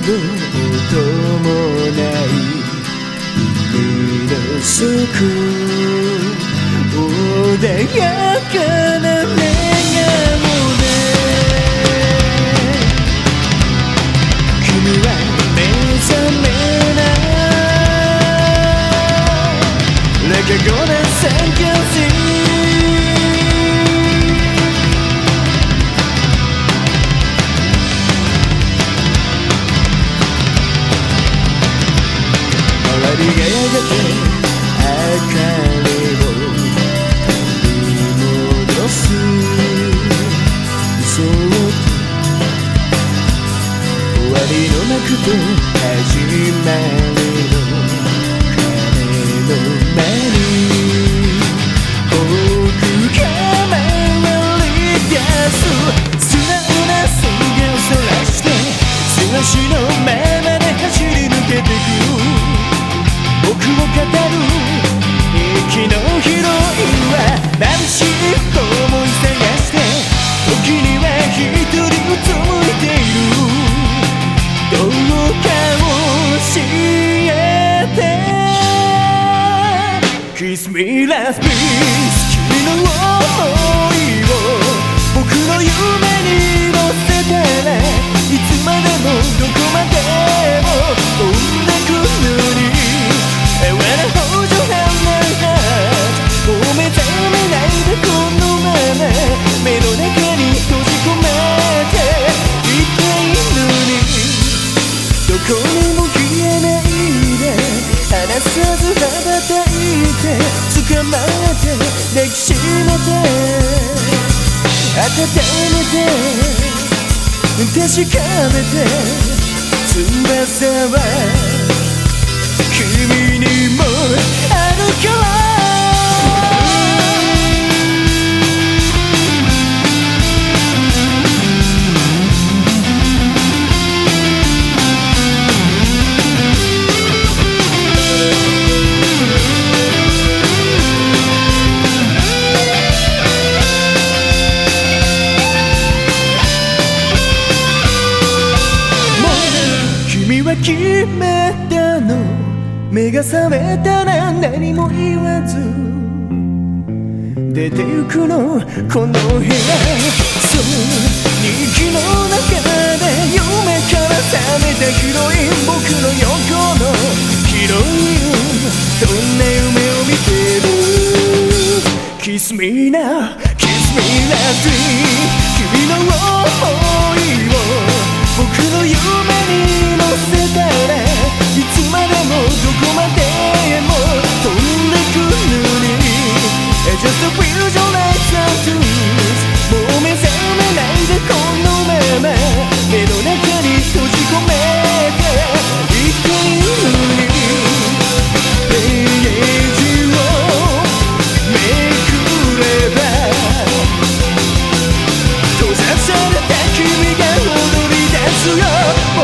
ど音もない。海の底穏やかなくと始ま me last please 君の想いを僕の夢にめて。確かめて。翼は君にもあるから。は決めたの。目が覚めたら何も言わず。出てゆくのこの部屋。そう日記の中で夢から覚めたヒロイン僕の横の。ヒロインどんな夢を見てる Kiss me now, kiss me last dream 君の想いを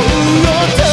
Oh,